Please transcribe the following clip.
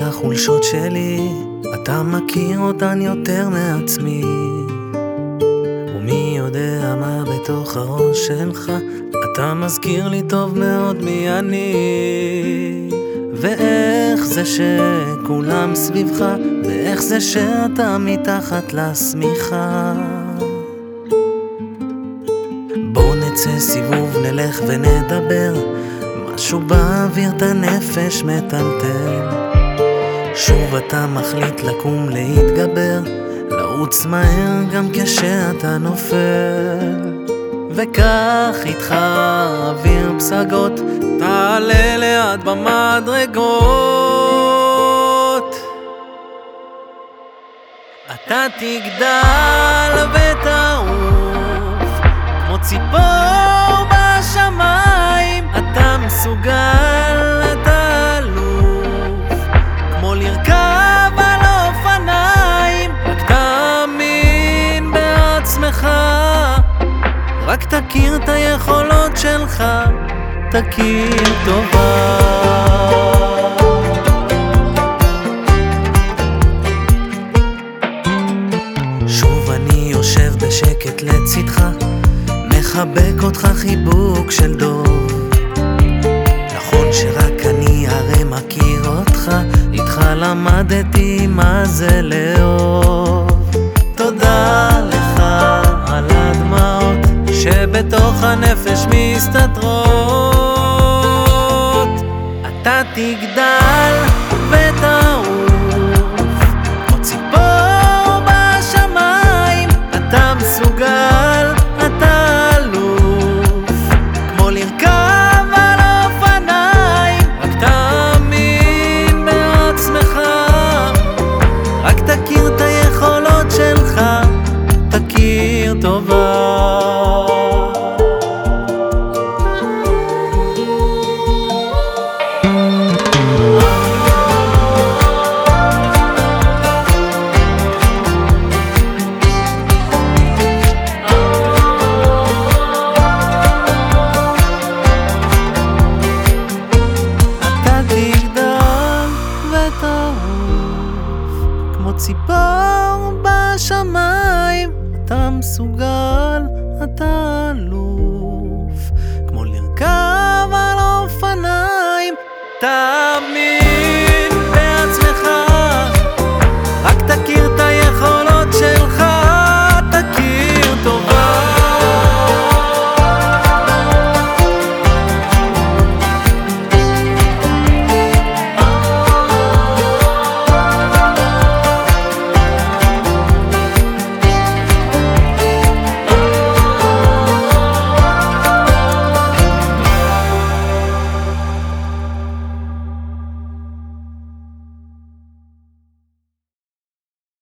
החולשות שלי, אתה מכיר אותן יותר מעצמי. ומי יודע מה בתוך הראש שלך, אתה מזכיר לי טוב מאוד מי אני. ואיך זה שכולם סביבך, ואיך זה שאתה מתחת לשמיכה. בוא נצא סיבוב, נלך ונדבר, משהו באוויר את הנפש מטלטל. שוב אתה מחליט לקום להתגבר, לרוץ מהר גם כשאתה נופל. וקח איתך אוויר פסגות, תעלה לאט במדרגות. אתה תגדל ותעוף כמו ציפור בשמיים, מסוגל, אתה אלוף, כמו לרכב על אופניים, רק תאמין בעצמך. רק תכיר את היכולות שלך, תכיר טובה. שוב אני יושב בשקט לצדך, מחבק אותך חיבוק של דוב. שרק אני הרי מכיר אותך, איתך למדתי מה זה לאהוב. תודה לך על הדמעות שבתוך הנפש מסתתרות. אתה תגדל ציפור בשמיים אתה מסוגל, אתה אלוף. כמו לרכב על אופניים תאמין